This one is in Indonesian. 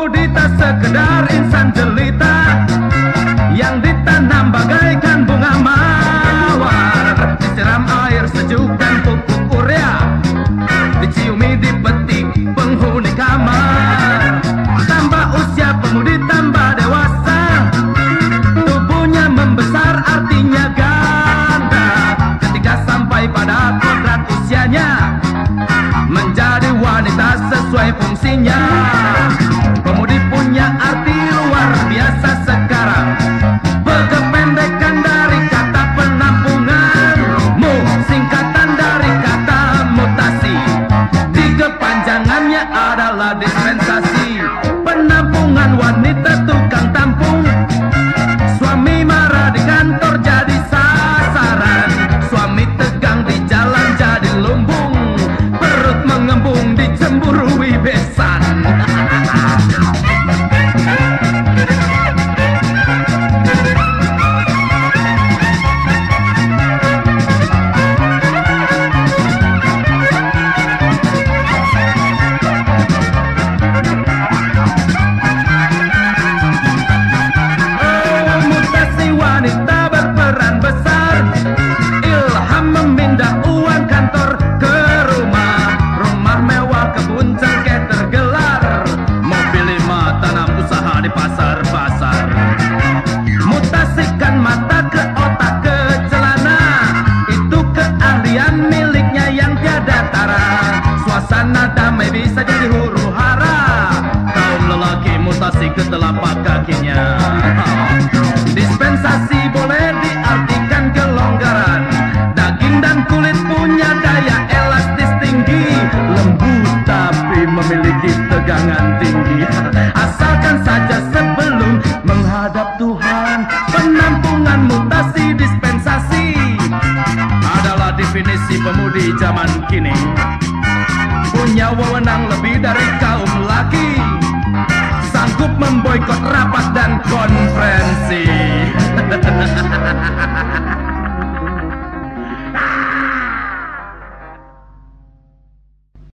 Pemudi tak sekedar insan jelita Yang ditanam bagaikan bunga mawar. Disiram air sejuk dan pupuk urea Diciumi dipetik penghuni kamar. Tambah usia pemudi tambah dewasa Tubuhnya membesar artinya ganda. Ketika sampai pada kodrat usianya Menjadi wanita sesuai fungsinya adalah dispensasi. Penampungan wanita mutasi ke telapak kakinya. Dispensasi boleh diartikan kelonggaran. Daging dan kulit punya daya elastis tinggi. Lembut tapi memiliki tegangan tinggi. Asalkan saja sebelum menghadap Tuhan Penampungan mutasi dispensasi Adalah definisi pemudi zaman kini. Punya wewenang lebih dari kaum boykot rapat dan konferensi.